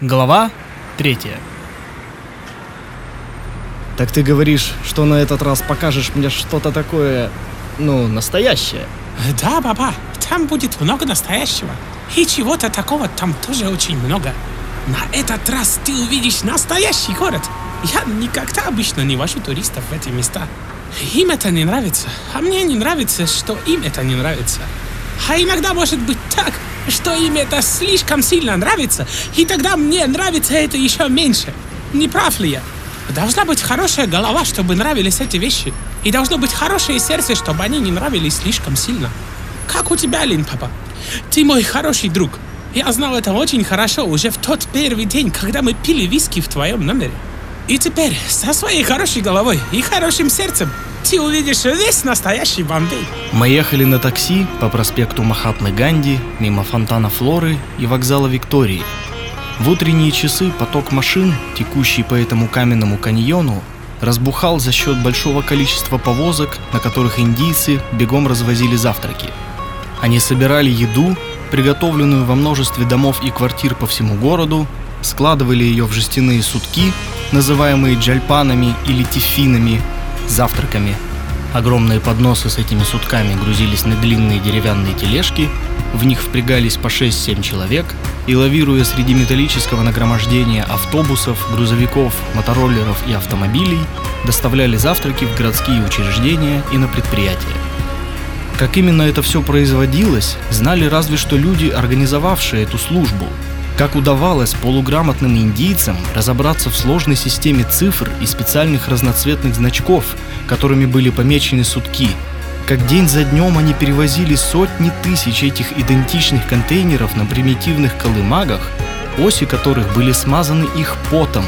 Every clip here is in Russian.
Глава третья. Так ты говоришь, что на этот раз покажешь мне что-то такое, ну, настоящее? Да, баба, там будет много настоящего. И чего-то такого там тоже очень много. На этот раз ты увидишь настоящий город. Я никогда обычно не вожу туристов в эти места. Им это не нравится, а мне не нравится, что им это не нравится. А иногда может быть так, что им это слишком сильно нравится, и тогда мне нравится это еще меньше. Не прав ли я? Должна быть хорошая голова, чтобы нравились эти вещи. И должно быть хорошее сердце, чтобы они не нравились слишком сильно. Как у тебя, Лин, папа? Ты мой хороший друг. Я знал это очень хорошо уже в тот первый день, когда мы пили виски в твоем номере. И теперь, со своей хорошей головой и хорошим сердцем, ты увидишь весь настоящий Бомбей. Мы ехали на такси по проспекту Махатмы Ганди, мимо фонтана Флоры и вокзала Виктории. В утренние часы поток машин, текущий по этому каменному каньону, разбухал за счет большого количества повозок, на которых индийцы бегом развозили завтраки. Они собирали еду, приготовленную во множестве домов и квартир по всему городу, складывали ее в жестяные сутки, называемые джальпанами или тифинами, завтраками. Огромные подносы с этими сутками грузились на длинные деревянные тележки, в них впрягались по 6-7 человек, и лавируя среди металлического нагромождения автобусов, грузовиков, мотороллеров и автомобилей, доставляли завтраки в городские учреждения и на предприятия. Как именно это все производилось, знали разве что люди, организовавшие эту службу. Как удавалось полуграмотным индийцам разобраться в сложной системе цифр и специальных разноцветных значков, которыми были помечены сутки. Как день за днем они перевозили сотни тысяч этих идентичных контейнеров на примитивных колымагах, оси которых были смазаны их потом,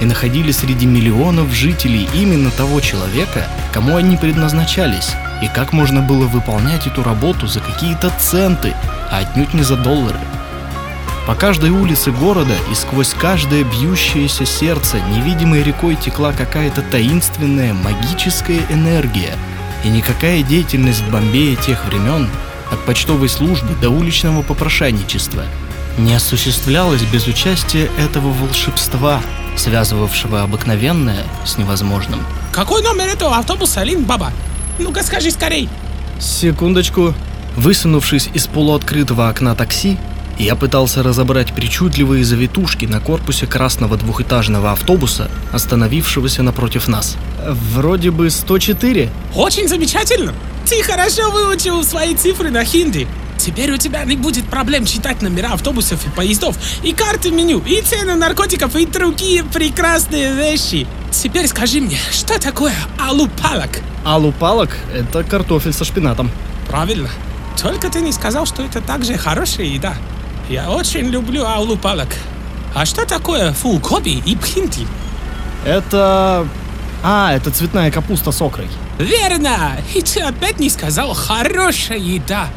и находили среди миллионов жителей именно того человека, кому они предназначались, и как можно было выполнять эту работу за какие-то центы, а отнюдь не за доллары. По каждой улице города и сквозь каждое бьющееся сердце невидимой рекой текла какая-то таинственная магическая энергия, и никакая деятельность в Бомбее тех времен, от почтовой службы до уличного попрошайничества, не осуществлялась без участия этого волшебства, связывавшего обыкновенное с невозможным. Какой номер этого автобуса, Лин, баба? Ну-ка скажи скорей. Секундочку. Высунувшись из полуоткрытого окна такси, я пытался разобрать причудливые завитушки на корпусе красного двухэтажного автобуса, остановившегося напротив нас. Вроде бы 104. Очень замечательно. Ты хорошо выучил свои цифры на хинди. Теперь у тебя не будет проблем читать номера автобусов и поездов, и карты меню, и цены наркотиков, и другие прекрасные вещи. Теперь скажи мне, что такое алупалок? Алупалок – это картофель со шпинатом. Правильно. Только ты не сказал, что это также хорошая еда. Я очень люблю алупалок. А что такое фулкоби и пхинти? Это... А, это цветная капуста с окрой. Верно! И ты опять не сказал хорошая еда.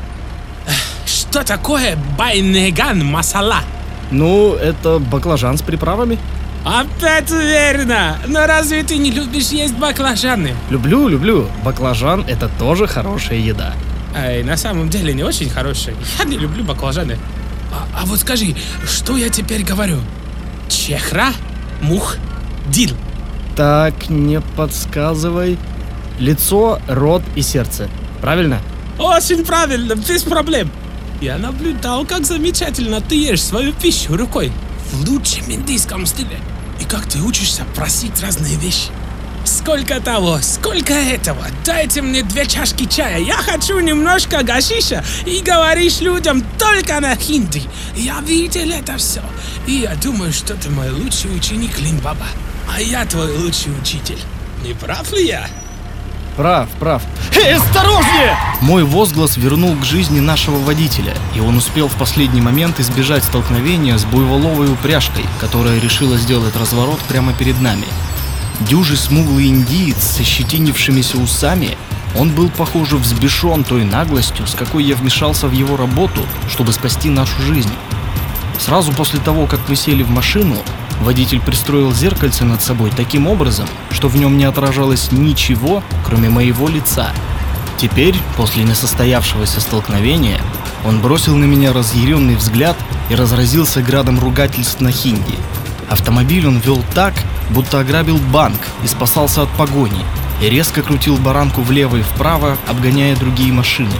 Что такое байнеган масала? Ну, это баклажан с приправами. Опять верно! Но разве ты не любишь есть баклажаны? Люблю, люблю. Баклажан – это тоже хорошая еда. Эй, на самом деле не очень хорошая. Я не люблю баклажаны. А, а вот скажи, что я теперь говорю? Чехра, мух, дил. Так, не подсказывай. Лицо, рот и сердце. Правильно? Очень правильно, без проблем. Я наблюдал, как замечательно ты ешь свою пищу рукой. В лучшем индийском стиле. И как ты учишься просить разные вещи. Сколько того, сколько этого. Дайте мне две чашки чая. Я хочу немножко гашиша. И говоришь людям только на хинди. Я видел это все. И я думаю, что ты мой лучший ученик Линбаба. А я твой лучший учитель. Не прав ли я? Прав, прав. Эй, осторожнее! Мой возглас вернул к жизни нашего водителя, и он успел в последний момент избежать столкновения с буйволовой упряжкой, которая решила сделать разворот прямо перед нами. Дюжий смуглый индиец с ощетинившимися усами, он был, похоже, взбешен той наглостью, с какой я вмешался в его работу, чтобы спасти нашу жизнь. Сразу после того, как мы сели в машину, водитель пристроил зеркальце над собой таким образом, что в нем не отражалось ничего, кроме моего лица. Теперь, после несостоявшегося столкновения, Он бросил на меня разъяренный взгляд и разразился градом ругательств на хинди. Автомобиль он вел так, будто ограбил банк и спасался от погони, и резко крутил баранку влево и вправо, обгоняя другие машины.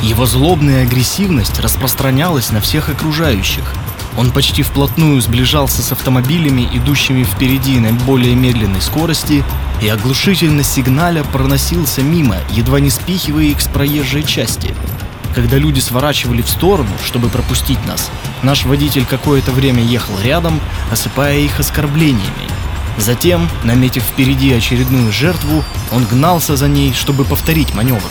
Его злобная агрессивность распространялась на всех окружающих. Он почти вплотную сближался с автомобилями, идущими впереди на более медленной скорости, и оглушительно сигналя проносился мимо, едва не спихивая их с проезжей части. Когда люди сворачивали в сторону, чтобы пропустить нас, наш водитель какое-то время ехал рядом, осыпая их оскорблениями. Затем, наметив впереди очередную жертву, он гнался за ней, чтобы повторить маневр.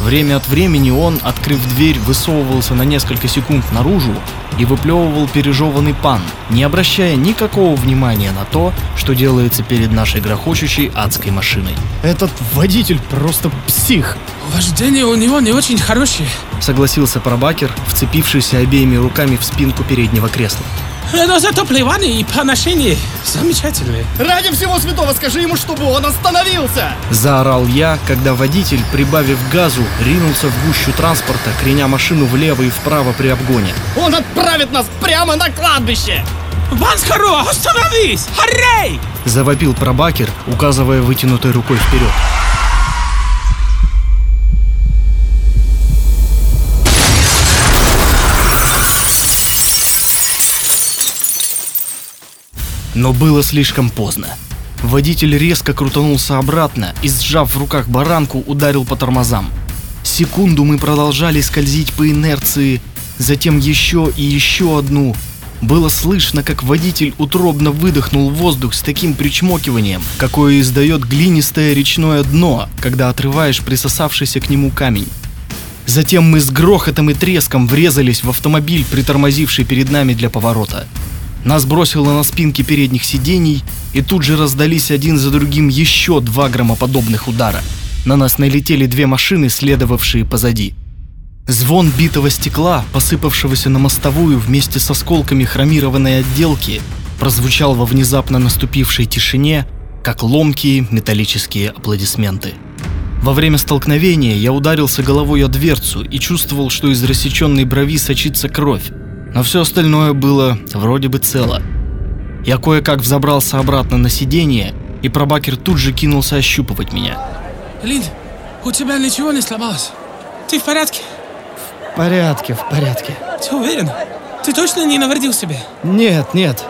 Время от времени он, открыв дверь, высовывался на несколько секунд наружу и выплевывал пережеванный пан, не обращая никакого внимания на то, что делается перед нашей грохочущей адской машиной. Этот водитель просто псих. Вождение у него не очень хорошее. Согласился пробакер, вцепившийся обеими руками в спинку переднего кресла. Но зато плевание и поношение замечательные. Ради всего святого скажи ему, чтобы он остановился! Заорал я, когда водитель, прибавив газу, ринулся в гущу транспорта, креня машину влево и вправо при обгоне. Он отправит нас прямо на кладбище! Банскаро, остановись! Харей! Завопил пробакер, указывая вытянутой рукой вперед. Но было слишком поздно. Водитель резко крутанулся обратно и, сжав в руках баранку, ударил по тормозам. Секунду мы продолжали скользить по инерции, затем еще и еще одну. Было слышно, как водитель утробно выдохнул воздух с таким причмокиванием, какое издает глинистое речное дно, когда отрываешь присосавшийся к нему камень. Затем мы с грохотом и треском врезались в автомобиль, притормозивший перед нами для поворота. Нас бросило на спинки передних сидений, и тут же раздались один за другим еще два громоподобных удара. На нас налетели две машины, следовавшие позади. Звон битого стекла, посыпавшегося на мостовую вместе с осколками хромированной отделки, прозвучал во внезапно наступившей тишине, как ломкие металлические аплодисменты. Во время столкновения я ударился головой о дверцу и чувствовал, что из рассеченной брови сочится кровь, но все остальное было вроде бы цело. Я кое-как взобрался обратно на сиденье, и пробакер тут же кинулся ощупывать меня. Лин, у тебя ничего не сломалось? Ты в порядке? В порядке, в порядке. Ты уверен? Ты точно не навредил себе? Нет, нет.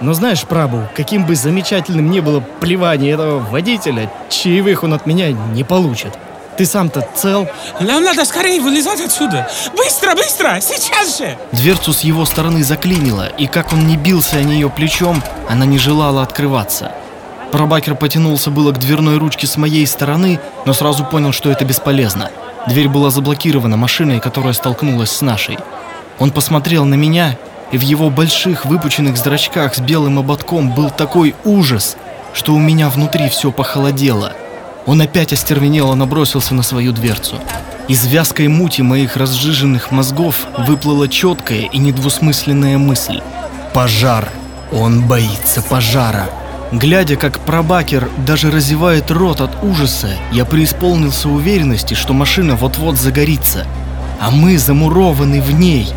Но знаешь, Прабу, каким бы замечательным ни было плевание этого водителя, чаевых он от меня не получит. Ты сам-то цел? Нам надо скорее вылезать отсюда. Быстро, быстро, сейчас же! Дверцу с его стороны заклинило, и как он не бился о нее плечом, она не желала открываться. Пробакер потянулся было к дверной ручке с моей стороны, но сразу понял, что это бесполезно. Дверь была заблокирована машиной, которая столкнулась с нашей. Он посмотрел на меня, и в его больших выпученных зрачках с белым ободком был такой ужас, что у меня внутри все похолодело. Он опять остервенело набросился на свою дверцу. Из вязкой мути моих разжиженных мозгов выплыла четкая и недвусмысленная мысль. Пожар. Он боится пожара. Глядя, как пробакер даже разевает рот от ужаса, я преисполнился уверенности, что машина вот-вот загорится. А мы замурованы в ней.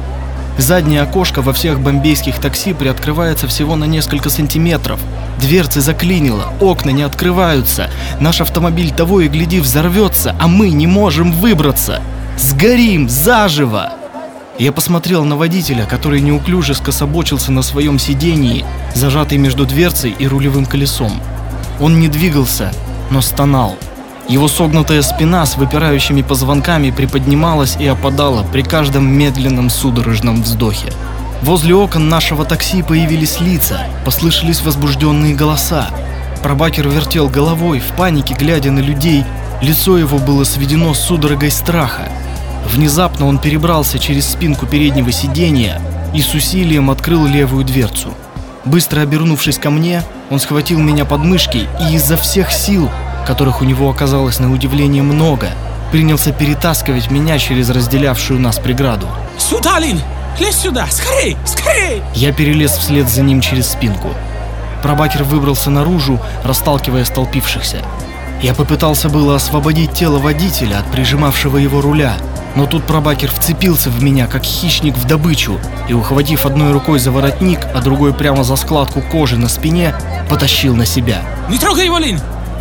Заднее окошко во всех бомбейских такси приоткрывается всего на несколько сантиметров. Дверцы заклинило, окна не открываются. Наш автомобиль того и гляди взорвется, а мы не можем выбраться. Сгорим заживо! Я посмотрел на водителя, который неуклюже скособочился на своем сидении, зажатый между дверцей и рулевым колесом. Он не двигался, но стонал. Его согнутая спина с выпирающими позвонками приподнималась и опадала при каждом медленном судорожном вздохе. Возле окон нашего такси появились лица, послышались возбужденные голоса. Пробакер вертел головой, в панике глядя на людей, лицо его было сведено судорогой страха. Внезапно он перебрался через спинку переднего сиденья и с усилием открыл левую дверцу. Быстро обернувшись ко мне, он схватил меня под мышки и изо всех сил, которых у него оказалось на удивление много, принялся перетаскивать меня через разделявшую нас преграду. Сюда, Лин! Лезь сюда! Скорей! Скорей! Я перелез вслед за ним через спинку. Пробакер выбрался наружу, расталкивая столпившихся. Я попытался было освободить тело водителя от прижимавшего его руля, но тут пробакер вцепился в меня, как хищник в добычу, и, ухватив одной рукой за воротник, а другой прямо за складку кожи на спине, потащил на себя. Не трогай его, Лин!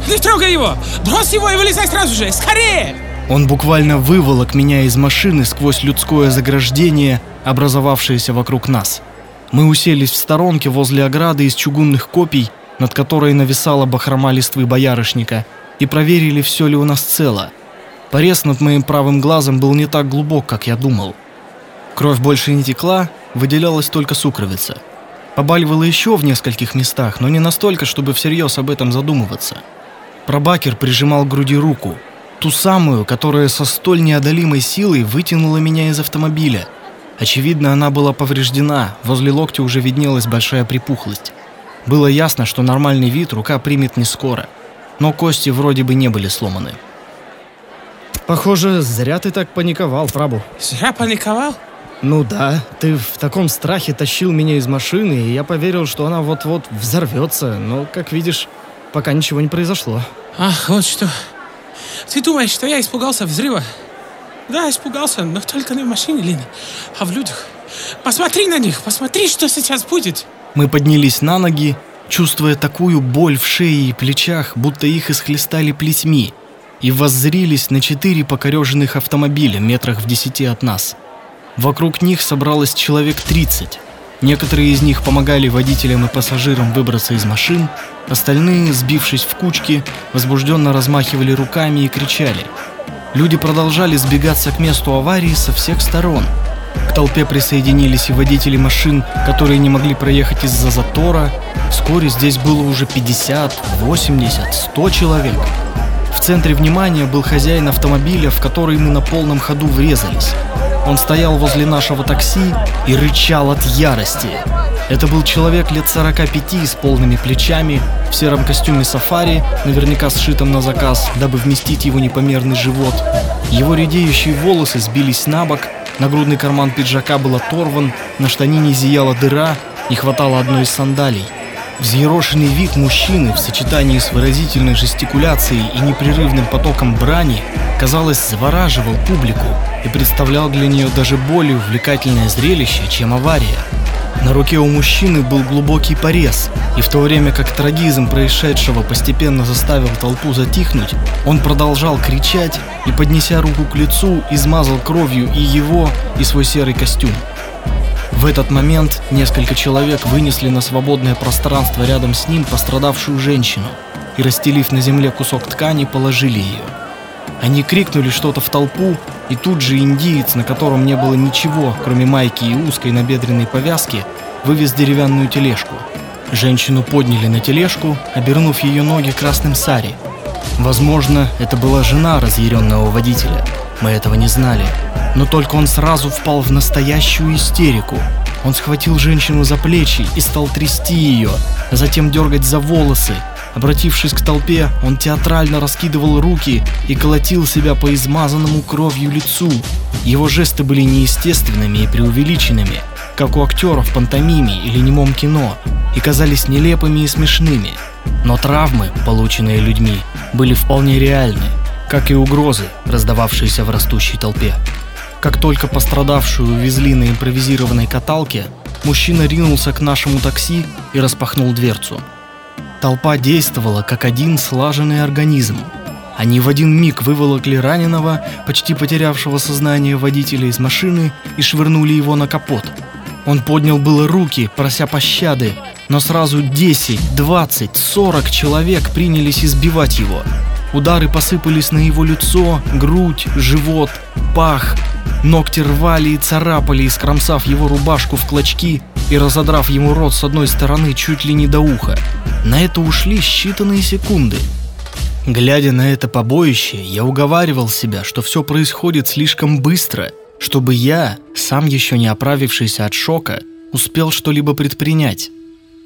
Не трогай его! Брось его и вылезай сразу же! Скорее! Он буквально выволок меня из машины сквозь людское заграждение, образовавшееся вокруг нас. Мы уселись в сторонке возле ограды из чугунных копий, над которой нависала бахрома листвы боярышника, и проверили, все ли у нас цело. Порез над моим правым глазом был не так глубок, как я думал. Кровь больше не текла, выделялась только сукровица. Побаливало еще в нескольких местах, но не настолько, чтобы всерьез об этом задумываться. Пробакер прижимал к груди руку, ту самую, которая со столь неодолимой силой вытянула меня из автомобиля. Очевидно, она была повреждена, возле локтя уже виднелась большая припухлость. Было ясно, что нормальный вид рука примет не скоро, но кости вроде бы не были сломаны. Похоже, зря ты так паниковал, Прабу. Зря паниковал? Ну да, ты в таком страхе тащил меня из машины, и я поверил, что она вот-вот взорвется, но, как видишь, пока ничего не произошло. Ах, вот что. Ты думаешь, что я испугался взрыва? Да, испугался, но только не в машине, Лин, а в людях. Посмотри на них, посмотри, что сейчас будет. Мы поднялись на ноги, чувствуя такую боль в шее и плечах, будто их исхлестали плетьми, и воззрились на четыре покореженных автомобиля метрах в десяти от нас. Вокруг них собралось человек 30. Некоторые из них помогали водителям и пассажирам выбраться из машин, остальные, сбившись в кучки, возбужденно размахивали руками и кричали. Люди продолжали сбегаться к месту аварии со всех сторон. К толпе присоединились и водители машин, которые не могли проехать из-за затора. Вскоре здесь было уже 50, 80, 100 человек. В центре внимания был хозяин автомобиля, в который мы на полном ходу врезались. Он стоял возле нашего такси и рычал от ярости. Это был человек лет 45 с полными плечами, в сером костюме сафари, наверняка сшитом на заказ, дабы вместить его непомерный живот. Его редеющие волосы сбились на бок, нагрудный карман пиджака был оторван, на штанине зияла дыра, не хватало одной из сандалий. Взъерошенный вид мужчины в сочетании с выразительной жестикуляцией и непрерывным потоком брани, казалось, завораживал публику и представлял для нее даже более увлекательное зрелище, чем авария. На руке у мужчины был глубокий порез, и в то время как трагизм происшедшего постепенно заставил толпу затихнуть, он продолжал кричать и, поднеся руку к лицу, измазал кровью и его, и свой серый костюм. В этот момент несколько человек вынесли на свободное пространство рядом с ним пострадавшую женщину и, расстелив на земле кусок ткани, положили ее. Они крикнули что-то в толпу, и тут же индиец, на котором не было ничего, кроме майки и узкой набедренной повязки, вывез деревянную тележку. Женщину подняли на тележку, обернув ее ноги красным сари. Возможно, это была жена разъяренного водителя. Мы этого не знали. Но только он сразу впал в настоящую истерику. Он схватил женщину за плечи и стал трясти ее, а затем дергать за волосы. Обратившись к толпе, он театрально раскидывал руки и колотил себя по измазанному кровью лицу. Его жесты были неестественными и преувеличенными, как у актеров в пантомиме или немом кино, и казались нелепыми и смешными. Но травмы, полученные людьми, были вполне реальны, как и угрозы, раздававшиеся в растущей толпе. Как только пострадавшую увезли на импровизированной каталке, мужчина ринулся к нашему такси и распахнул дверцу. Толпа действовала как один слаженный организм. Они в один миг выволокли раненого, почти потерявшего сознание водителя из машины и швырнули его на капот. Он поднял было руки, прося пощады, но сразу 10, 20, 40 человек принялись избивать его. Удары посыпались на его лицо, грудь, живот, пах. Ногти рвали и царапали, искромсав его рубашку в клочки и разодрав ему рот с одной стороны чуть ли не до уха. На это ушли считанные секунды. Глядя на это побоище, я уговаривал себя, что все происходит слишком быстро, чтобы я, сам еще не оправившийся от шока, успел что-либо предпринять.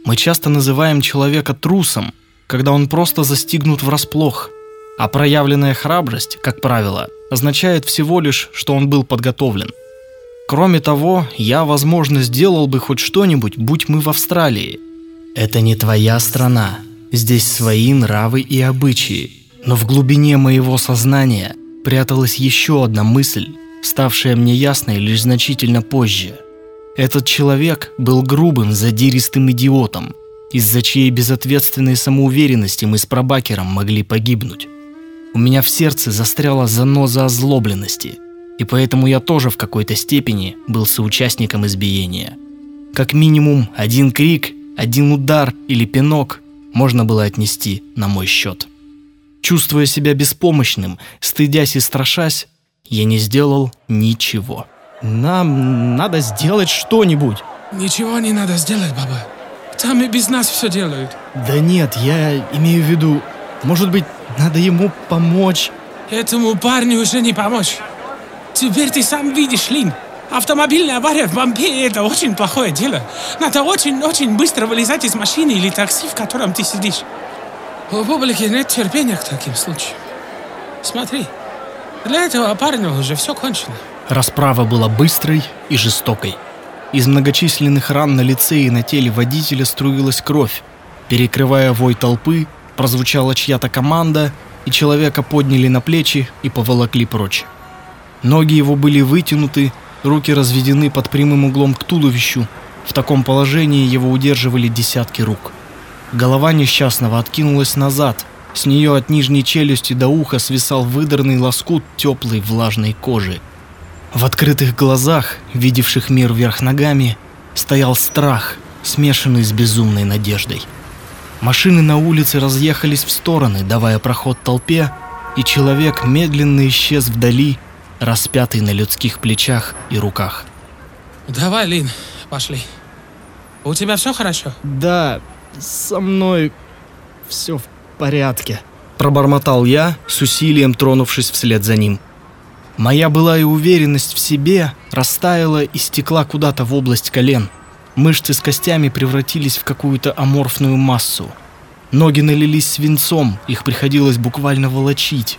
Мы часто называем человека трусом, когда он просто застигнут врасплох. А проявленная храбрость, как правило, означает всего лишь, что он был подготовлен. Кроме того, я, возможно, сделал бы хоть что-нибудь, будь мы в Австралии. Это не твоя страна. Здесь свои нравы и обычаи. Но в глубине моего сознания пряталась еще одна мысль, ставшая мне ясной лишь значительно позже. Этот человек был грубым, задиристым идиотом, из-за чьей безответственной самоуверенности мы с пробакером могли погибнуть. У меня в сердце застряла заноза озлобленности, и поэтому я тоже в какой-то степени был соучастником избиения. Как минимум один крик, один удар или пинок можно было отнести на мой счет. Чувствуя себя беспомощным, стыдясь и страшась, я не сделал ничего. Нам надо сделать что-нибудь. Ничего не надо сделать, баба. Там и без нас все делают. Да нет, я имею в виду, может быть, надо ему помочь. Этому парню уже не помочь. Теперь ты сам видишь, Лин. Автомобильная авария в Бомбее – это очень плохое дело. Надо очень-очень быстро вылезать из машины или такси, в котором ты сидишь. У публики нет терпения к таким случаям. Смотри, для этого парня уже все кончено. Расправа была быстрой и жестокой. Из многочисленных ран на лице и на теле водителя струилась кровь. Перекрывая вой толпы, прозвучала чья-то команда, и человека подняли на плечи и поволокли прочь. Ноги его были вытянуты, руки разведены под прямым углом к туловищу. В таком положении его удерживали десятки рук. Голова несчастного откинулась назад. С нее от нижней челюсти до уха свисал выдранный лоскут теплой влажной кожи. В открытых глазах, видевших мир вверх ногами, стоял страх, смешанный с безумной надеждой. Машины на улице разъехались в стороны, давая проход толпе, и человек медленно исчез вдали, распятый на людских плечах и руках. Давай, Лин, пошли. У тебя все хорошо? Да, со мной все в порядке. Пробормотал я, с усилием тронувшись вслед за ним. Моя былая уверенность в себе растаяла и стекла куда-то в область колен. Мышцы с костями превратились в какую-то аморфную массу. Ноги налились свинцом, их приходилось буквально волочить.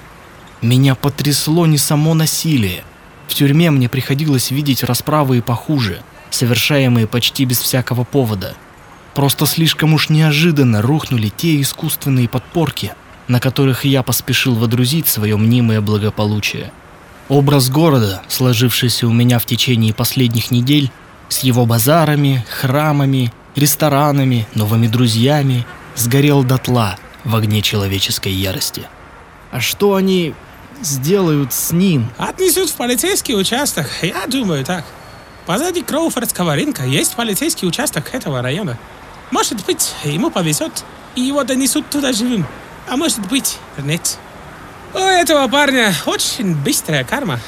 Меня потрясло не само насилие. В тюрьме мне приходилось видеть расправы и похуже, совершаемые почти без всякого повода. Просто слишком уж неожиданно рухнули те искусственные подпорки, на которых я поспешил водрузить свое мнимое благополучие. Образ города, сложившийся у меня в течение последних недель, с его базарами, храмами, ресторанами, новыми друзьями, сгорел дотла в огне человеческой ярости. А что они сделают с ним? Отнесут в полицейский участок, я думаю так. Позади Кроуфордского рынка есть полицейский участок этого района. Может быть, ему повезет, и его донесут туда живым. А может быть, нет. У этого парня очень быстрая карма.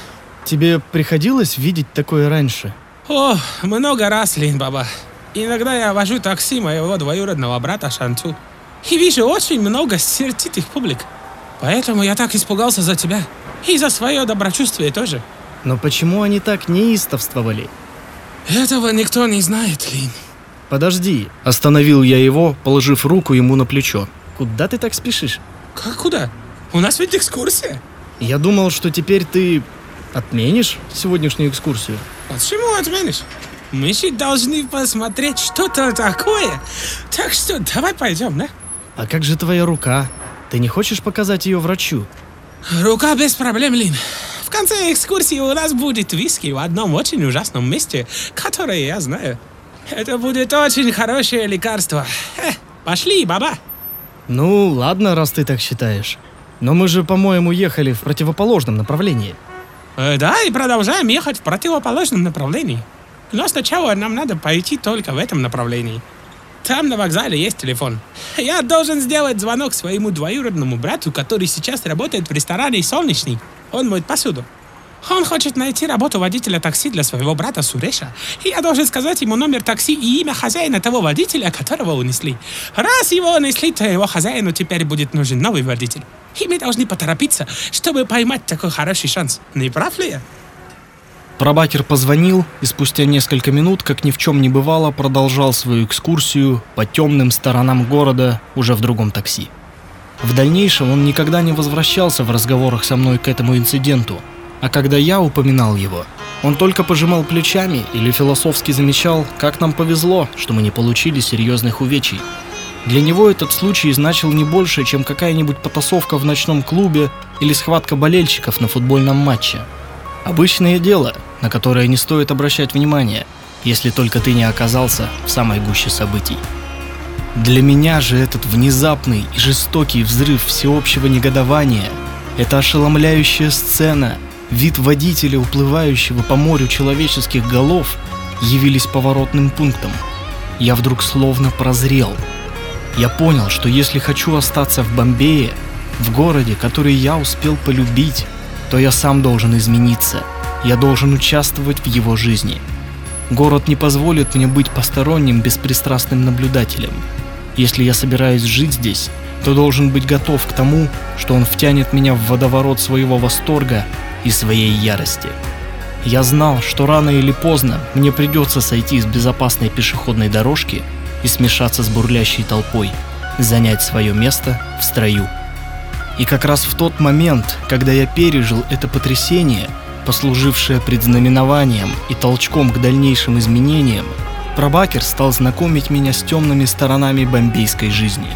Тебе приходилось видеть такое раньше? О, много раз, Лин Баба. Иногда я вожу такси моего двоюродного брата Шанту. И вижу очень много сердитых публик. Поэтому я так испугался за тебя. И за свое доброчувствие тоже. Но почему они так неистовствовали? Этого никто не знает, Лин. Подожди, Остановил я его, положив руку ему на плечо. куда ты так спешишь? Как куда? У нас ведь экскурсия. Я думал, что теперь ты отменишь сегодняшнюю экскурсию. Почему отменишь? Мы же должны посмотреть что-то такое. Так что давай пойдем, да? А как же твоя рука? Ты не хочешь показать ее врачу? Рука без проблем, Лин. В конце экскурсии у нас будет виски в одном очень ужасном месте, которое я знаю. Это будет очень хорошее лекарство. Э, пошли, баба. Ну, ладно, раз ты так считаешь. Но мы же, по-моему, ехали в противоположном направлении. Э, да, и продолжаем ехать в противоположном направлении. Но сначала нам надо пойти только в этом направлении. Там на вокзале есть телефон. Я должен сделать звонок своему двоюродному брату, который сейчас работает в ресторане «Солнечный». Он моет посуду. Он хочет найти работу водителя такси для своего брата Суреша. И я должен сказать ему номер такси и имя хозяина того водителя, которого унесли. Раз его унесли, то его хозяину теперь будет нужен новый водитель. И мы должны поторопиться, чтобы поймать такой хороший шанс. Не прав ли я? Пробакер позвонил и спустя несколько минут, как ни в чем не бывало, продолжал свою экскурсию по темным сторонам города уже в другом такси. В дальнейшем он никогда не возвращался в разговорах со мной к этому инциденту, а когда я упоминал его, он только пожимал плечами или философски замечал, как нам повезло, что мы не получили серьезных увечий. Для него этот случай значил не больше, чем какая-нибудь потасовка в ночном клубе или схватка болельщиков на футбольном матче. Обычное дело, на которое не стоит обращать внимание, если только ты не оказался в самой гуще событий. Для меня же этот внезапный и жестокий взрыв всеобщего негодования, эта ошеломляющая сцена, вид водителя, уплывающего по морю человеческих голов, явились поворотным пунктом. Я вдруг словно прозрел – я понял, что если хочу остаться в Бомбее, в городе, который я успел полюбить, то я сам должен измениться. Я должен участвовать в его жизни. Город не позволит мне быть посторонним, беспристрастным наблюдателем. Если я собираюсь жить здесь, то должен быть готов к тому, что он втянет меня в водоворот своего восторга и своей ярости. Я знал, что рано или поздно мне придется сойти с безопасной пешеходной дорожки – и смешаться с бурлящей толпой, занять свое место в строю. И как раз в тот момент, когда я пережил это потрясение, послужившее предзнаменованием и толчком к дальнейшим изменениям, Пробакер стал знакомить меня с темными сторонами бомбейской жизни.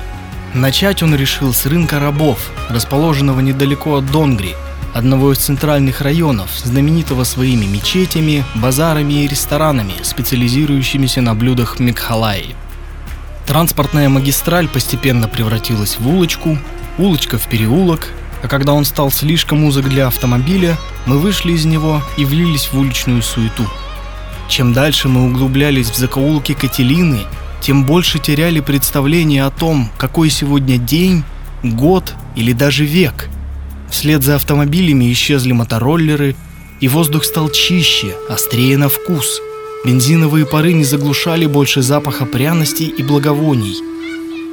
Начать он решил с рынка рабов, расположенного недалеко от Донгри, одного из центральных районов, знаменитого своими мечетями, базарами и ресторанами, специализирующимися на блюдах Микхалаи. Транспортная магистраль постепенно превратилась в улочку, улочка в переулок, а когда он стал слишком узок для автомобиля, мы вышли из него и влились в уличную суету. Чем дальше мы углублялись в закоулки Кателины, тем больше теряли представление о том, какой сегодня день, год или даже век. Вслед за автомобилями исчезли мотороллеры, и воздух стал чище, острее на вкус – Бензиновые пары не заглушали больше запаха пряностей и благовоний.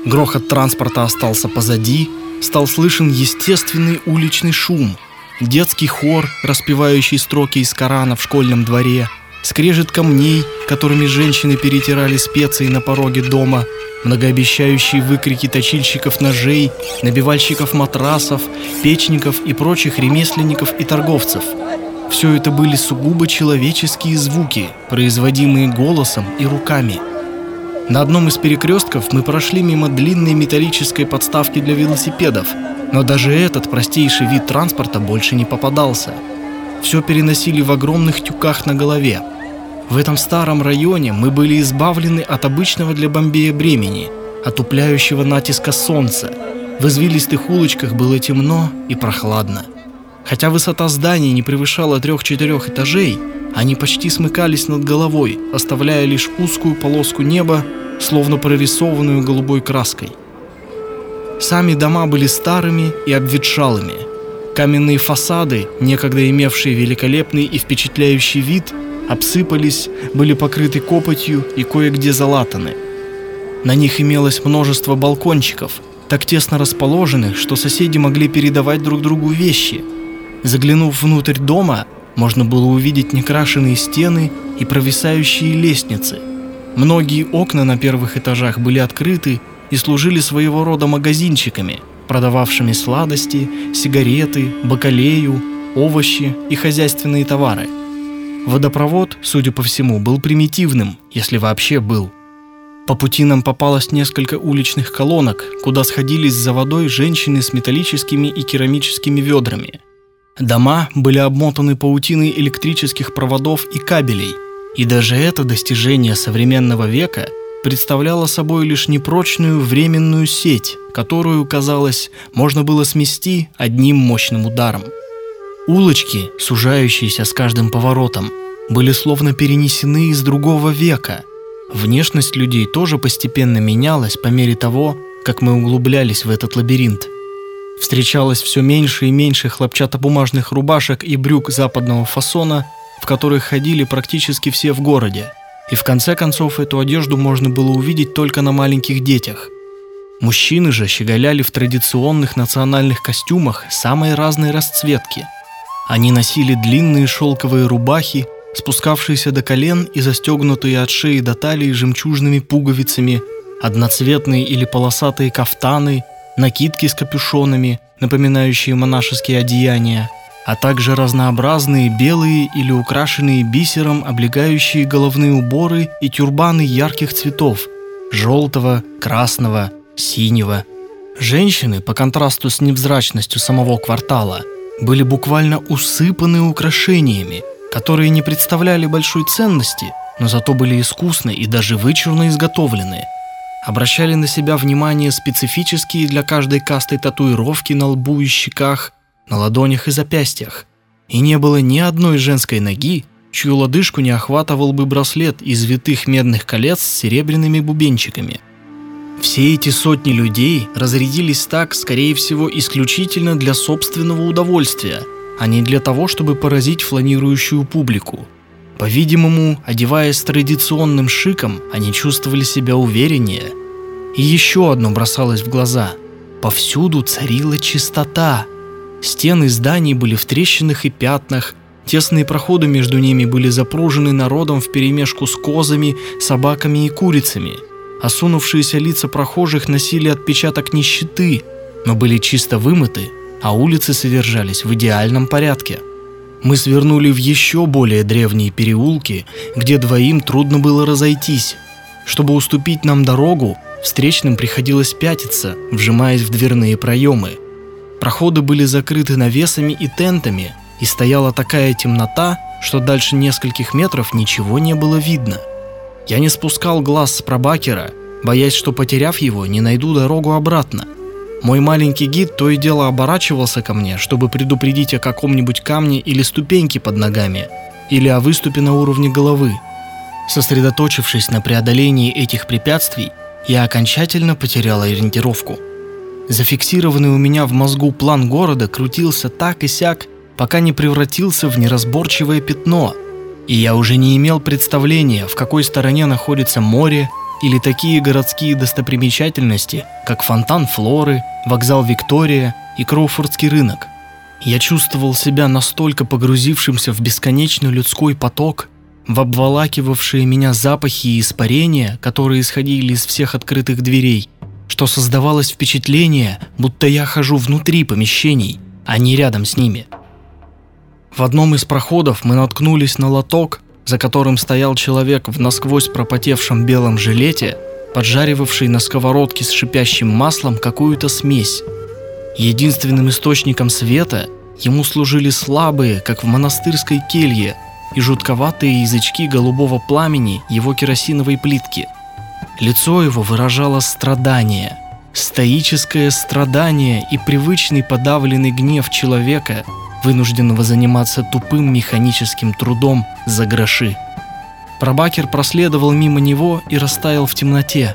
Грохот транспорта остался позади, стал слышен естественный уличный шум, детский хор, распевающий строки из Корана в школьном дворе, скрежет камней, которыми женщины перетирали специи на пороге дома, многообещающие выкрики точильщиков ножей, набивальщиков матрасов, печников и прочих ремесленников и торговцев – все это были сугубо человеческие звуки, производимые голосом и руками. На одном из перекрестков мы прошли мимо длинной металлической подставки для велосипедов, но даже этот простейший вид транспорта больше не попадался. Все переносили в огромных тюках на голове. В этом старом районе мы были избавлены от обычного для Бомбея бремени, отупляющего натиска солнца. В извилистых улочках было темно и прохладно. Хотя высота зданий не превышала трех-четырех этажей, они почти смыкались над головой, оставляя лишь узкую полоску неба, словно прорисованную голубой краской. Сами дома были старыми и обветшалыми. Каменные фасады, некогда имевшие великолепный и впечатляющий вид, обсыпались, были покрыты копотью и кое-где залатаны. На них имелось множество балкончиков, так тесно расположенных, что соседи могли передавать друг другу вещи – Заглянув внутрь дома, можно было увидеть некрашенные стены и провисающие лестницы. Многие окна на первых этажах были открыты и служили своего рода магазинчиками, продававшими сладости, сигареты, бакалею, овощи и хозяйственные товары. Водопровод, судя по всему, был примитивным, если вообще был. По пути нам попалось несколько уличных колонок, куда сходились за водой женщины с металлическими и керамическими ведрами – Дома были обмотаны паутиной электрических проводов и кабелей, и даже это достижение современного века представляло собой лишь непрочную временную сеть, которую, казалось, можно было смести одним мощным ударом. Улочки, сужающиеся с каждым поворотом, были словно перенесены из другого века. Внешность людей тоже постепенно менялась по мере того, как мы углублялись в этот лабиринт – Встречалось все меньше и меньше хлопчатобумажных рубашек и брюк западного фасона, в которых ходили практически все в городе. И в конце концов эту одежду можно было увидеть только на маленьких детях. Мужчины же щеголяли в традиционных национальных костюмах самой разной расцветки. Они носили длинные шелковые рубахи, спускавшиеся до колен и застегнутые от шеи до талии жемчужными пуговицами, одноцветные или полосатые кафтаны – накидки с капюшонами, напоминающие монашеские одеяния, а также разнообразные белые или украшенные бисером облегающие головные уборы и тюрбаны ярких цветов – желтого, красного, синего. Женщины, по контрасту с невзрачностью самого квартала, были буквально усыпаны украшениями, которые не представляли большой ценности, но зато были искусно и даже вычурно изготовлены. Обращали на себя внимание специфические для каждой касты татуировки на лбу и щеках, на ладонях и запястьях. И не было ни одной женской ноги, чью лодыжку не охватывал бы браслет из витых медных колец с серебряными бубенчиками. Все эти сотни людей разрядились так, скорее всего, исключительно для собственного удовольствия, а не для того, чтобы поразить фланирующую публику. По-видимому, одеваясь традиционным шиком, они чувствовали себя увереннее. И еще одно бросалось в глаза. Повсюду царила чистота. Стены зданий были в трещинах и пятнах, Тесные проходы между ними были запружены народом вперемешку с козами, собаками и курицами. Осунувшиеся лица прохожих носили отпечаток нищеты, но были чисто вымыты, а улицы содержались в идеальном порядке. Мы свернули в еще более древние переулки, где двоим трудно было разойтись. Чтобы уступить нам дорогу, встречным приходилось пятиться, вжимаясь в дверные проемы. Проходы были закрыты навесами и тентами – и стояла такая темнота, что дальше нескольких метров ничего не было видно. Я не спускал глаз с пробакера, боясь, что потеряв его, не найду дорогу обратно. Мой маленький гид то и дело оборачивался ко мне, чтобы предупредить о каком-нибудь камне или ступеньке под ногами, или о выступе на уровне головы. Сосредоточившись на преодолении этих препятствий, я окончательно потерял ориентировку. Зафиксированный у меня в мозгу план города крутился так и сяк, пока не превратился в неразборчивое пятно, и я уже не имел представления, в какой стороне находится море или такие городские достопримечательности, как фонтан Флоры, вокзал Виктория и Кроуфордский рынок. Я чувствовал себя настолько погрузившимся в бесконечный людской поток, в обволакивавшие меня запахи и испарения, которые исходили из всех открытых дверей, что создавалось впечатление, будто я хожу внутри помещений, а не рядом с ними. В одном из проходов мы наткнулись на лоток, за которым стоял человек в насквозь пропотевшем белом жилете, поджаривавший на сковородке с шипящим маслом какую-то смесь. Единственным источником света ему служили слабые, как в монастырской келье, и жутковатые язычки голубого пламени его керосиновой плитки. Лицо его выражало страдание, стоическое страдание и привычный подавленный гнев человека – вынужденного заниматься тупым механическим трудом за гроши. Пробакер проследовал мимо него и растаял в темноте.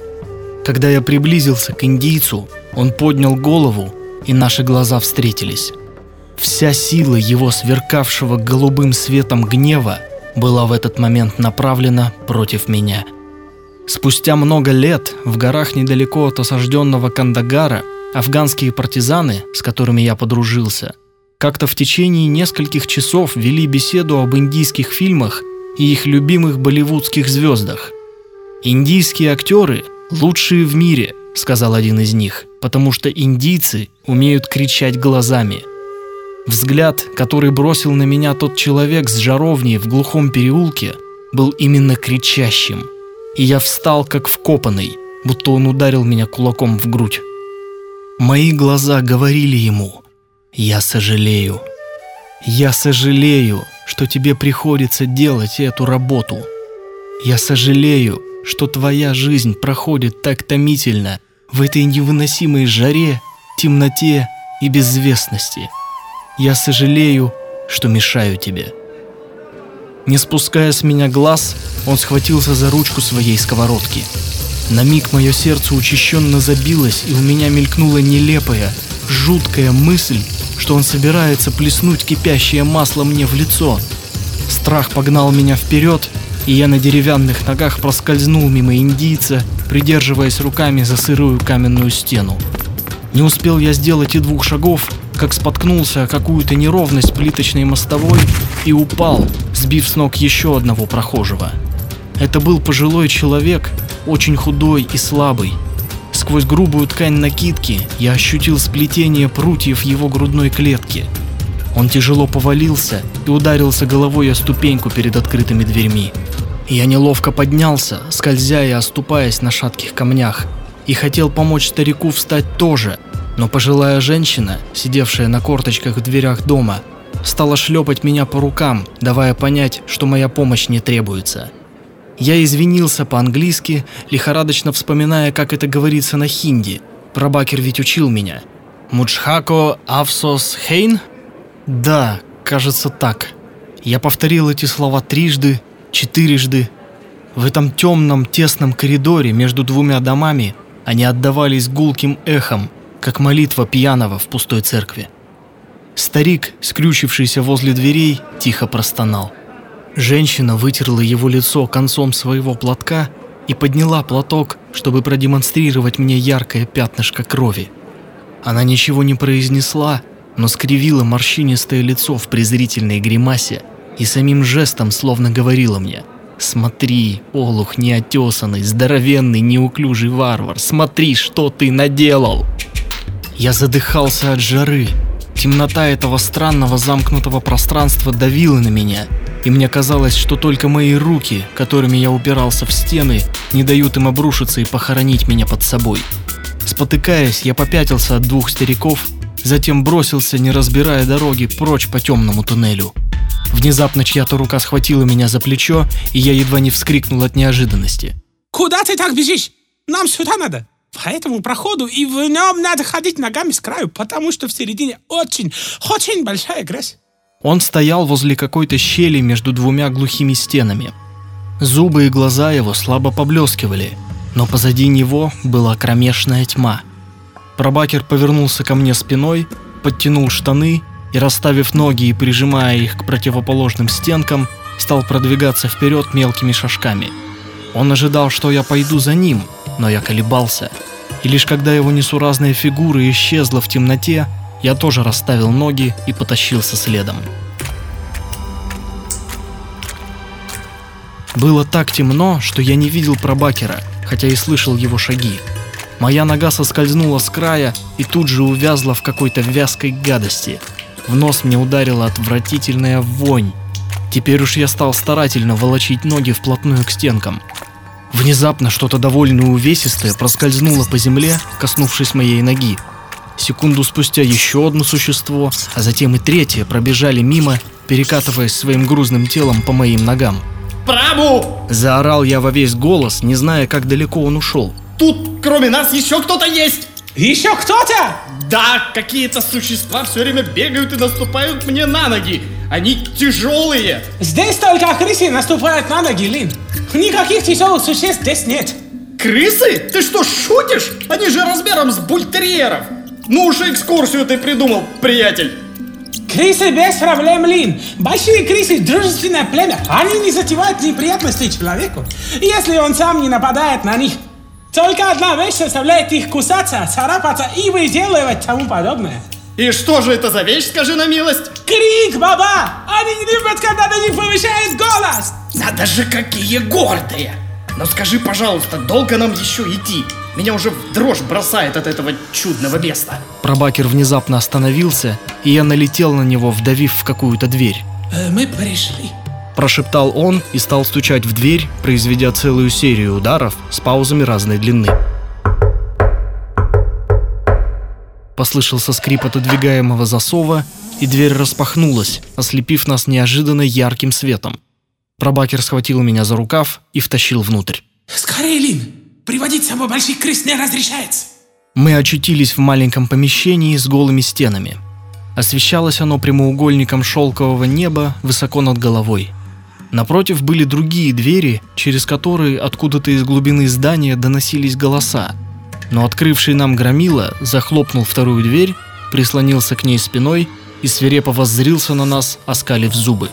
Когда я приблизился к индийцу, он поднял голову, и наши глаза встретились. Вся сила его сверкавшего голубым светом гнева была в этот момент направлена против меня. Спустя много лет в горах недалеко от осажденного Кандагара афганские партизаны, с которыми я подружился, как-то в течение нескольких часов вели беседу об индийских фильмах и их любимых болливудских звездах. «Индийские актеры – лучшие в мире», – сказал один из них, потому что индийцы умеют кричать глазами. Взгляд, который бросил на меня тот человек с жаровней в глухом переулке, был именно кричащим. И я встал как вкопанный, будто он ударил меня кулаком в грудь. Мои глаза говорили ему – я сожалею. Я сожалею, что тебе приходится делать эту работу. Я сожалею, что твоя жизнь проходит так томительно в этой невыносимой жаре, темноте и безвестности. Я сожалею, что мешаю тебе. Не спуская с меня глаз, он схватился за ручку своей сковородки. На миг мое сердце учащенно забилось, и у меня мелькнула нелепая, жуткая мысль, что он собирается плеснуть кипящее масло мне в лицо. Страх погнал меня вперед, и я на деревянных ногах проскользнул мимо индийца, придерживаясь руками за сырую каменную стену. Не успел я сделать и двух шагов, как споткнулся о какую-то неровность плиточной мостовой и упал, сбив с ног еще одного прохожего. Это был пожилой человек, очень худой и слабый, Сквозь грубую ткань накидки я ощутил сплетение прутьев его грудной клетки. Он тяжело повалился и ударился головой о ступеньку перед открытыми дверьми. Я неловко поднялся, скользя и оступаясь на шатких камнях. и хотел помочь старику встать тоже, но пожилая женщина, сидевшая на корточках в дверях дома, стала шлепать меня по рукам, давая понять, что моя помощь не требуется. Я извинился по-английски, лихорадочно вспоминая, как это говорится на хинди. Прабакер ведь учил меня. «Муджхако Авсос Хейн?» Да, кажется так. Я повторил эти слова трижды, четырежды. В этом темном, тесном коридоре между двумя домами они отдавались гулким эхом, как молитва пьяного в пустой церкви. Старик, скрючившийся возле дверей, тихо простонал. Женщина вытерла его лицо концом своего платка и подняла платок, чтобы продемонстрировать мне яркое пятнышко крови. Она ничего не произнесла, но скривила морщинистое лицо в презрительной гримасе и самим жестом словно говорила мне «Смотри, олух неотесанный, здоровенный, неуклюжий варвар, смотри, что ты наделал!» Я задыхался от жары. Темнота этого странного замкнутого пространства давила на меня, и мне казалось, что только мои руки, которыми я упирался в стены, не дают им обрушиться и похоронить меня под собой. Спотыкаясь, я попятился от двух стариков, затем бросился, не разбирая дороги, прочь по темному туннелю. Внезапно чья-то рука схватила меня за плечо, и я едва не вскрикнул от неожиданности. Куда ты так бежишь? Нам сюда надо. По этому проходу, и в нем надо ходить ногами с краю, потому что в середине очень, очень большая грязь. Он стоял возле какой-то щели между двумя глухими стенами. Зубы и глаза его слабо поблескивали, но позади него была кромешная тьма. Пробакер повернулся ко мне спиной, подтянул штаны и, расставив ноги и прижимая их к противоположным стенкам, стал продвигаться вперед мелкими шажками. Он ожидал, что я пойду за ним, но я колебался. И лишь когда его несуразная фигура исчезла в темноте, я тоже расставил ноги и потащился следом. Было так темно, что я не видел пробакера, хотя и слышал его шаги. Моя нога соскользнула с края и тут же увязла в какой-то вязкой гадости. В нос мне ударила отвратительная вонь. Теперь уж я стал старательно волочить ноги вплотную к стенкам. Внезапно что-то довольно увесистое проскользнуло по земле, коснувшись моей ноги. Секунду спустя еще одно существо, а затем и третье пробежали мимо, перекатываясь своим грузным телом по моим ногам. «Прабу!» Заорал я во весь голос, не зная, как далеко он ушел. Тут кроме нас еще кто-то есть! Еще кто-то? Да, какие-то существа все время бегают и наступают мне на ноги. Они тяжелые. Здесь только крысы наступают на ноги, Лин. Никаких тяжелых существ здесь нет. Крысы? Ты что, шутишь? Они же размером с бультерьеров. Ну уж экскурсию ты придумал, приятель. Крысы без проблем, Лин. Большие крысы – дружественное племя. Они не затевают неприятностей человеку, если он сам не нападает на них. Только одна вещь заставляет их кусаться, царапаться и выделывать тому подобное. И что же это за вещь, скажи на милость? Крик, баба! Они не любят, когда на них повышает голос! Надо же, какие гордые! Но скажи, пожалуйста, долго нам еще идти? Меня уже в дрожь бросает от этого чудного места. Пробакер внезапно остановился, и я налетел на него, вдавив в какую-то дверь. Э, мы пришли. Прошептал он и стал стучать в дверь, произведя целую серию ударов с паузами разной длины. Послышался скрип отодвигаемого засова, и дверь распахнулась, ослепив нас неожиданно ярким светом. Пробакер схватил меня за рукав и втащил внутрь. Скорее, Лин! Приводить с собой больших крыс не разрешается! Мы очутились в маленьком помещении с голыми стенами. Освещалось оно прямоугольником шелкового неба высоко над головой. Напротив были другие двери, через которые откуда-то из глубины здания доносились голоса. Но открывший нам громила захлопнул вторую дверь, прислонился к ней спиной и свирепо воззрился на нас, оскалив зубы.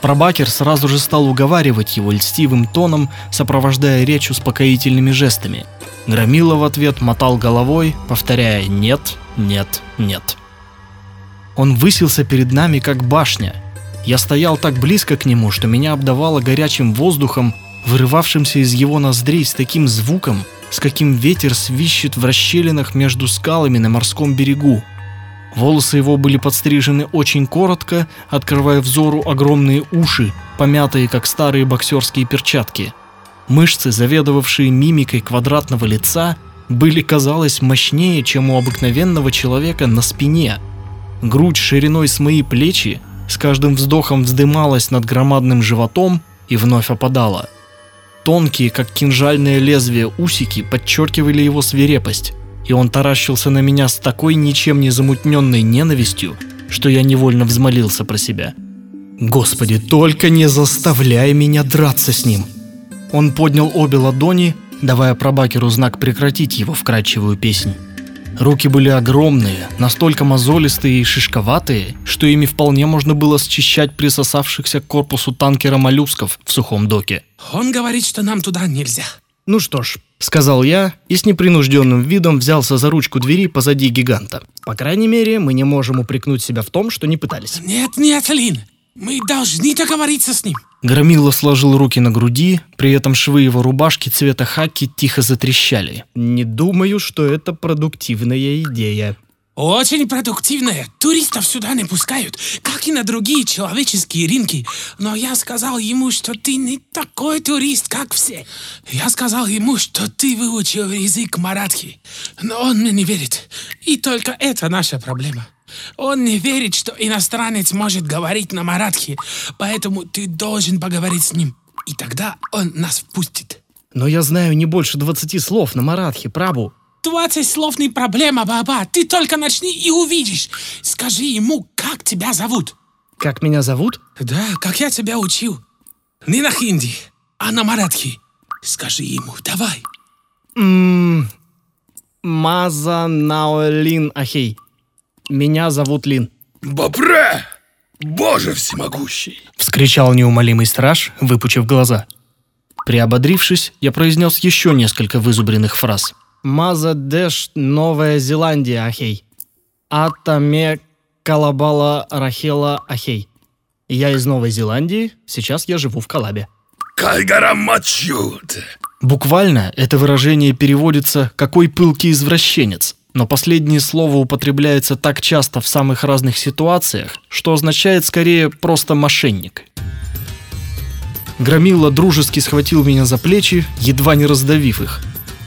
Пробакер сразу же стал уговаривать его льстивым тоном, сопровождая речь успокоительными жестами. Громила в ответ мотал головой, повторяя «нет, нет, нет». Он высился перед нами, как башня. Я стоял так близко к нему, что меня обдавало горячим воздухом, вырывавшимся из его ноздрей с таким звуком, с каким ветер свищет в расщелинах между скалами на морском берегу. Волосы его были подстрижены очень коротко, открывая взору огромные уши, помятые, как старые боксерские перчатки. Мышцы, заведовавшие мимикой квадратного лица, были, казалось, мощнее, чем у обыкновенного человека на спине. Грудь шириной с мои плечи с каждым вздохом вздымалась над громадным животом и вновь опадала. Тонкие, как кинжальное лезвие, усики подчеркивали его свирепость, и он таращился на меня с такой ничем не замутненной ненавистью, что я невольно взмолился про себя. «Господи, только не заставляй меня драться с ним!» Он поднял обе ладони, давая пробакеру знак прекратить его вкрадчивую песнь. Руки были огромные, настолько мозолистые и шишковатые, что ими вполне можно было счищать присосавшихся к корпусу танкера моллюсков в сухом доке. Он говорит, что нам туда нельзя. «Ну что ж», — сказал я и с непринужденным видом взялся за ручку двери позади гиганта. «По крайней мере, мы не можем упрекнуть себя в том, что не пытались». Нет, нет, Лин, мы должны договориться с ним. Громила сложил руки на груди, при этом швы его рубашки цвета хаки тихо затрещали. «Не думаю, что это продуктивная идея». Очень продуктивная. Туристов сюда не пускают, как и на другие человеческие рынки. Но я сказал ему, что ты не такой турист, как все. Я сказал ему, что ты выучил язык маратхи. Но он мне не верит. И только это наша проблема. Он не верит, что иностранец может говорить на маратхе, поэтому ты должен поговорить с ним. И тогда он нас впустит. Но я знаю не больше 20 слов на маратхе, Прабу. 20 слов не проблема, баба. Ты только начни и увидишь. Скажи ему, как тебя зовут. Как меня зовут? Да, как я тебя учил. Не на хинди, а на маратхе. Скажи ему, давай. Ммм... Маза Наолин Ахей. Меня зовут Лин. Бобре! Боже всемогущий! Вскричал неумолимый страж, выпучив глаза. Приободрившись, я произнес еще несколько вызубренных фраз. Маза Дэш, Новая Зеландия, Ахей. Атаме Калабала Рахела Ахей. Я из Новой Зеландии, сейчас я живу в Калабе. Кайгарамачют! Буквально это выражение переводится «какой пылкий извращенец», но последнее слово употребляется так часто в самых разных ситуациях, что означает скорее просто «мошенник». Громила дружески схватил меня за плечи, едва не раздавив их.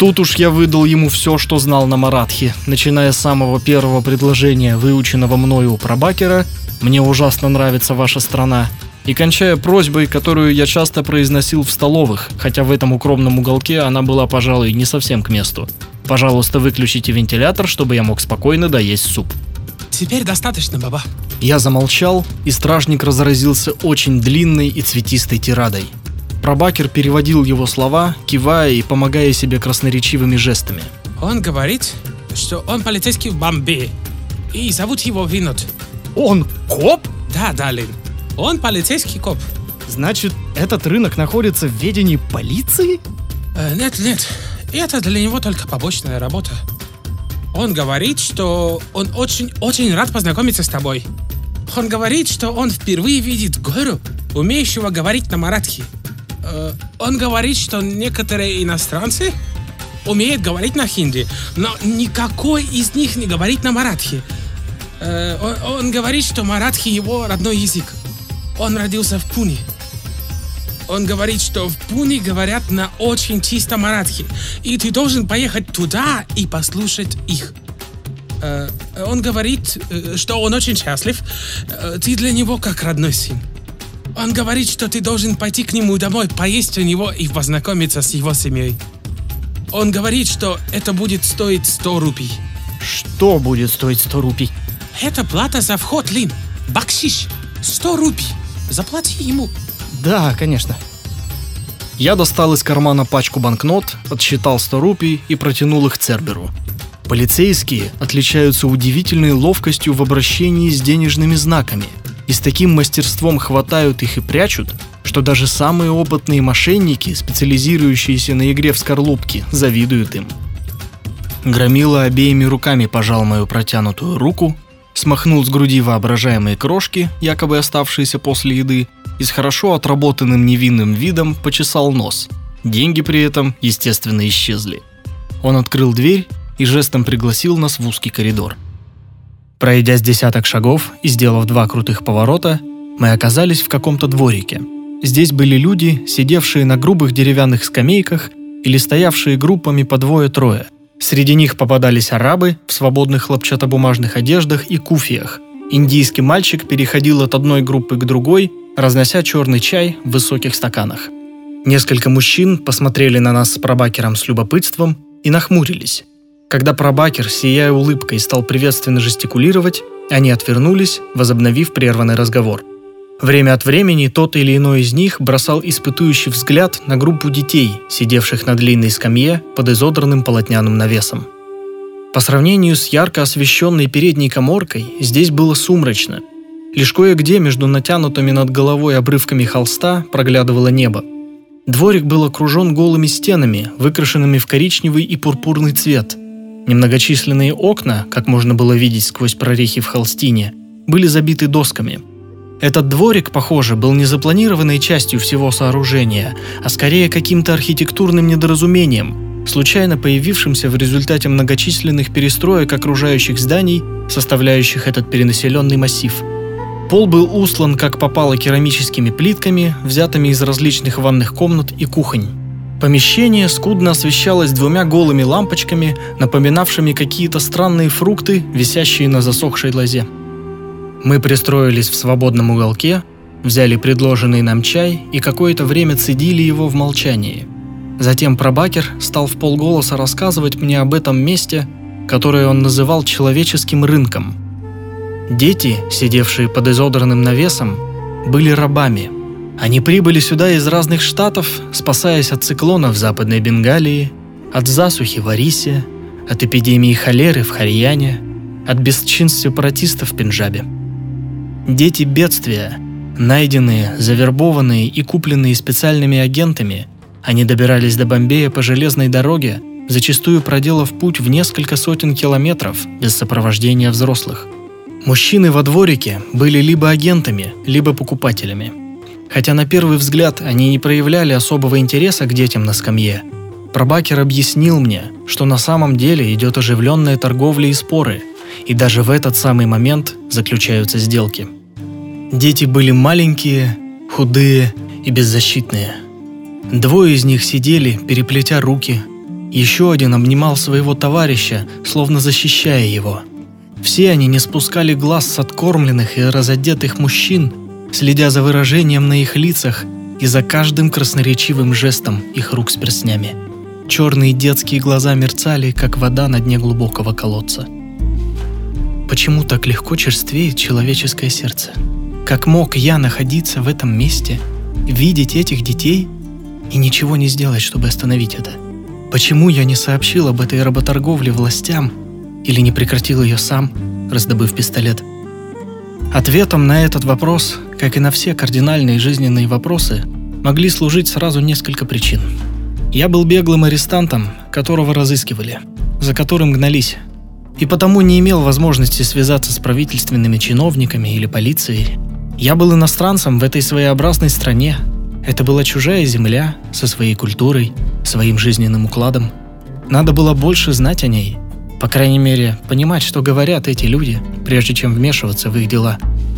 Тут уж я выдал ему все, что знал на Маратхе, начиная с самого первого предложения, выученного мною у пробакера «Мне ужасно нравится ваша страна», и кончая просьбой, которую я часто произносил в столовых, хотя в этом укромном уголке она была, пожалуй, не совсем к месту. Пожалуйста, выключите вентилятор, чтобы я мог спокойно доесть суп. Теперь достаточно, баба. Я замолчал, и стражник разразился очень длинной и цветистой тирадой. Пробакер переводил его слова, кивая и помогая себе красноречивыми жестами. Он говорит, что он полицейский в Бомбее. И зовут его Винод. Он коп? Да, Далин. Он полицейский коп. Значит, этот рынок находится в ведении полиции? Э, нет, нет. Это для него только побочная работа. Он говорит, что он очень-очень рад познакомиться с тобой. Он говорит, что он впервые видит гору, умеющего говорить на маратхи. Э, он говорит, что некоторые иностранцы умеют говорить на хинди, но никакой из них не говорит на маратхи. Э, он, он говорит, что маратхи его родной язык. Он родился в Пуне. Он говорит, что в Пуне говорят на очень чисто маратхи, и ты должен поехать туда и послушать их. Э, он говорит, что он очень счастлив. Ты для него как родной сын. Он говорит, что ты должен пойти к нему домой, поесть у него и познакомиться с его семьей. Он говорит, что это будет стоить 100 рупий. Что будет стоить 100 рупий? Это плата за вход, Лин. Бакшиш. 100 рупий. Заплати ему. Да, конечно. Я достал из кармана пачку банкнот, отсчитал 100 рупий и протянул их Церберу. Полицейские отличаются удивительной ловкостью в обращении с денежными знаками и с таким мастерством хватают их и прячут, что даже самые опытные мошенники, специализирующиеся на игре в скорлупки, завидуют им. Громила обеими руками пожал мою протянутую руку, смахнул с груди воображаемые крошки, якобы оставшиеся после еды, и с хорошо отработанным невинным видом почесал нос. Деньги при этом, естественно, исчезли. Он открыл дверь и жестом пригласил нас в узкий коридор. Пройдя с десяток шагов и сделав два крутых поворота, мы оказались в каком-то дворике. Здесь были люди, сидевшие на грубых деревянных скамейках или стоявшие группами по двое-трое. Среди них попадались арабы в свободных хлопчатобумажных одеждах и куфиях. Индийский мальчик переходил от одной группы к другой, разнося черный чай в высоких стаканах. Несколько мужчин посмотрели на нас с пробакером с любопытством и нахмурились. Когда пробакер, сияя улыбкой, стал приветственно жестикулировать, они отвернулись, возобновив прерванный разговор. Время от времени тот или иной из них бросал испытующий взгляд на группу детей, сидевших на длинной скамье под изодранным полотняным навесом. По сравнению с ярко освещенной передней коморкой, здесь было сумрачно. Лишь кое-где между натянутыми над головой обрывками холста проглядывало небо. Дворик был окружен голыми стенами, выкрашенными в коричневый и пурпурный цвет. Немногочисленные окна, как можно было видеть сквозь прорехи в холстине, были забиты досками. Этот дворик, похоже, был не запланированной частью всего сооружения, а скорее каким-то архитектурным недоразумением, случайно появившимся в результате многочисленных перестроек окружающих зданий, составляющих этот перенаселенный массив – Пол был услан, как попало, керамическими плитками, взятыми из различных ванных комнат и кухонь. Помещение скудно освещалось двумя голыми лампочками, напоминавшими какие-то странные фрукты, висящие на засохшей лозе. Мы пристроились в свободном уголке, взяли предложенный нам чай и какое-то время цедили его в молчании. Затем пробакер стал в полголоса рассказывать мне об этом месте, которое он называл человеческим рынком – Дети, сидевшие под изодранным навесом, были рабами. Они прибыли сюда из разных штатов, спасаясь от циклона в Западной Бенгалии, от засухи в Арисе, от эпидемии холеры в Харьяне, от бесчинств сепаратистов в Пенджабе. Дети бедствия, найденные, завербованные и купленные специальными агентами, они добирались до Бомбея по железной дороге, зачастую проделав путь в несколько сотен километров без сопровождения взрослых – Мужчины во дворике были либо агентами, либо покупателями. Хотя на первый взгляд они не проявляли особого интереса к детям на скамье. Пробакер объяснил мне, что на самом деле идет оживленная торговля и споры, и даже в этот самый момент заключаются сделки. Дети были маленькие, худые и беззащитные. Двое из них сидели, переплетя руки. Еще один обнимал своего товарища, словно защищая его – все они не спускали глаз с откормленных и разодетых мужчин, следя за выражением на их лицах и за каждым красноречивым жестом их рук с перстнями. Черные детские глаза мерцали, как вода на дне глубокого колодца. Почему так легко черствеет человеческое сердце? Как мог я находиться в этом месте, видеть этих детей и ничего не сделать, чтобы остановить это? Почему я не сообщил об этой работорговле властям или не прекратил ее сам, раздобыв пистолет? Ответом на этот вопрос, как и на все кардинальные жизненные вопросы, могли служить сразу несколько причин. Я был беглым арестантом, которого разыскивали, за которым гнались, и потому не имел возможности связаться с правительственными чиновниками или полицией. Я был иностранцем в этой своеобразной стране. Это была чужая земля со своей культурой, своим жизненным укладом. Надо было больше знать о ней, по крайней мере, понимать, что говорят эти люди, прежде чем вмешиваться в их дела.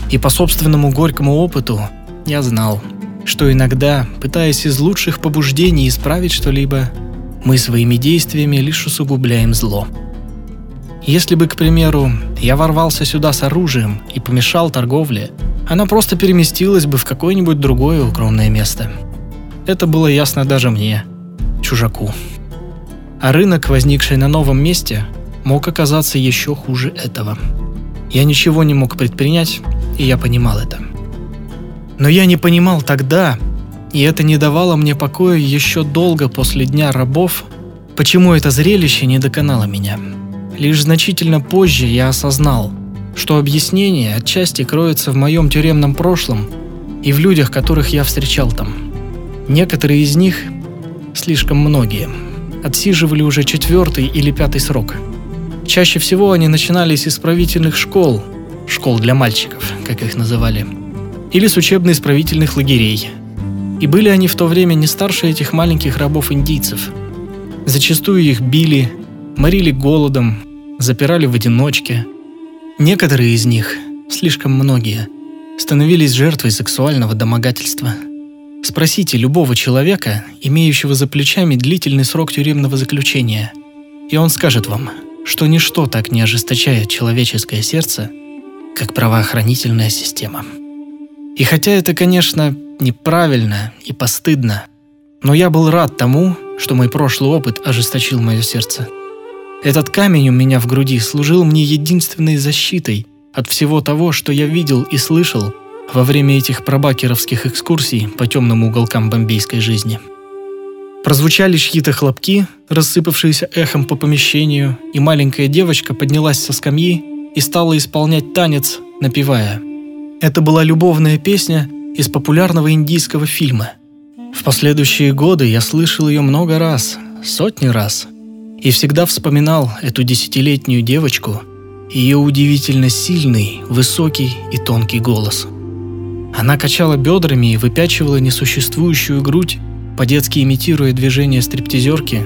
И по собственному горькому опыту я знал, что иногда, пытаясь из лучших побуждений исправить что-либо, мы своими действиями лишь усугубляем зло. Если бы, к примеру, я ворвался сюда с оружием и помешал торговле, она просто переместилась бы в какое-нибудь другое укромное место. Это было ясно даже мне, чужаку. А рынок, возникший на новом месте, мог оказаться еще хуже этого. Я ничего не мог предпринять, и я понимал это. Но я не понимал тогда, и это не давало мне покоя еще долго после Дня рабов, почему это зрелище не доконало меня. Лишь значительно позже я осознал, что объяснение отчасти кроется в моем тюремном прошлом и в людях, которых я встречал там. Некоторые из них, слишком многие, отсиживали уже четвертый или пятый срок – Чаще всего они начинались из исправительных школ, школ для мальчиков, как их называли, или с учебно-исправительных лагерей. И были они в то время не старше этих маленьких рабов-индийцев. Зачастую их били, морили голодом, запирали в одиночке. Некоторые из них, слишком многие, становились жертвой сексуального домогательства. Спросите любого человека, имеющего за плечами длительный срок тюремного заключения – и он скажет вам, что ничто так не ожесточает человеческое сердце, как правоохранительная система. И хотя это, конечно, неправильно и постыдно, но я был рад тому, что мой прошлый опыт ожесточил мое сердце. Этот камень у меня в груди служил мне единственной защитой от всего того, что я видел и слышал во время этих пробакеровских экскурсий по темным уголкам бомбейской жизни. Прозвучали чьи-то хлопки, рассыпавшиеся эхом по помещению, и маленькая девочка поднялась со скамьи и стала исполнять танец, напевая. Это была любовная песня из популярного индийского фильма. В последующие годы я слышал ее много раз, сотни раз, и всегда вспоминал эту десятилетнюю девочку, ее удивительно сильный, высокий и тонкий голос. Она качала бедрами и выпячивала несуществующую грудь, по-детски имитируя движения стриптизерки,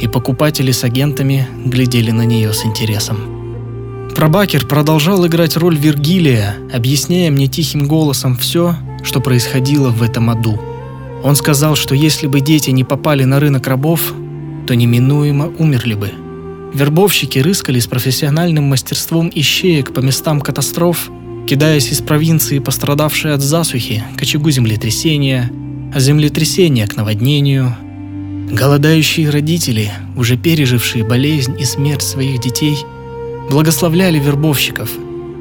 и покупатели с агентами глядели на нее с интересом. Пробакер продолжал играть роль Вергилия, объясняя мне тихим голосом все, что происходило в этом аду. Он сказал, что если бы дети не попали на рынок рабов, то неминуемо умерли бы. Вербовщики рыскали с профессиональным мастерством ищеек по местам катастроф, кидаясь из провинции, пострадавшей от засухи, к очагу землетрясения, землетрясения к наводнению. Голодающие родители, уже пережившие болезнь и смерть своих детей, благословляли вербовщиков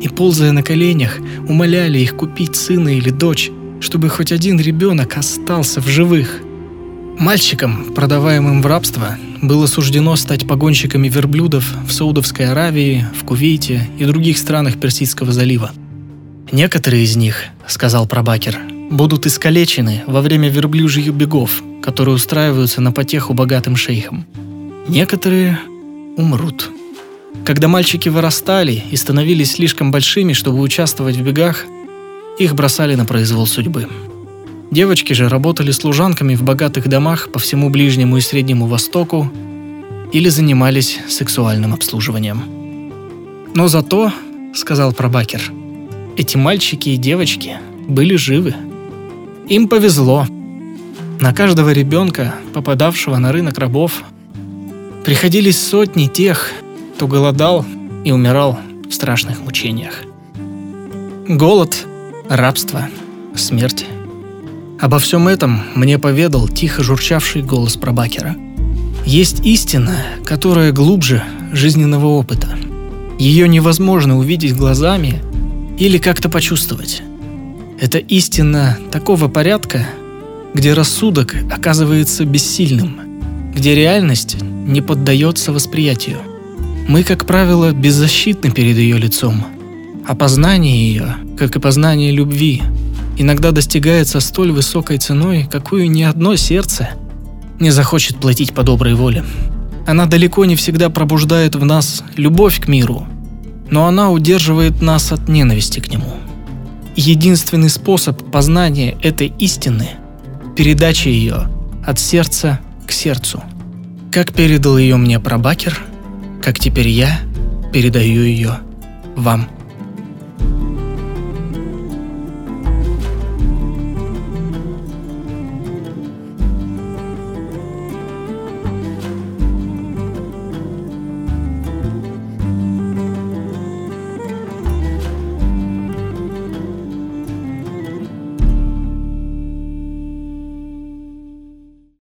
и, ползая на коленях, умоляли их купить сына или дочь, чтобы хоть один ребенок остался в живых. Мальчикам, продаваемым в рабство, было суждено стать погонщиками верблюдов в Саудовской Аравии, в Кувейте и других странах Персидского залива. «Некоторые из них, — сказал Пробакер, — будут искалечены во время верблюжьих бегов, которые устраиваются на потеху богатым шейхам. Некоторые умрут. Когда мальчики вырастали и становились слишком большими, чтобы участвовать в бегах, их бросали на произвол судьбы. Девочки же работали служанками в богатых домах по всему Ближнему и Среднему Востоку или занимались сексуальным обслуживанием. Но зато, сказал Пробакер, эти мальчики и девочки были живы. Им повезло. На каждого ребенка, попадавшего на рынок рабов, приходились сотни тех, кто голодал и умирал в страшных мучениях. Голод рабство, смерть. Обо всем этом мне поведал тихо журчавший голос пробакера. Есть истина, которая глубже жизненного опыта. Ее невозможно увидеть глазами или как-то почувствовать. Это истина такого порядка, где рассудок оказывается бессильным, где реальность не поддается восприятию. Мы, как правило, беззащитны перед ее лицом – Опознание ее, как и познание любви, иногда достигается столь высокой ценой, какую ни одно сердце не захочет платить по доброй воле. Она далеко не всегда пробуждает в нас любовь к миру, но она удерживает нас от ненависти к нему. Единственный способ познания этой истины – передача ее от сердца к сердцу. Как передал ее мне Прабакер, как теперь я передаю ее вам.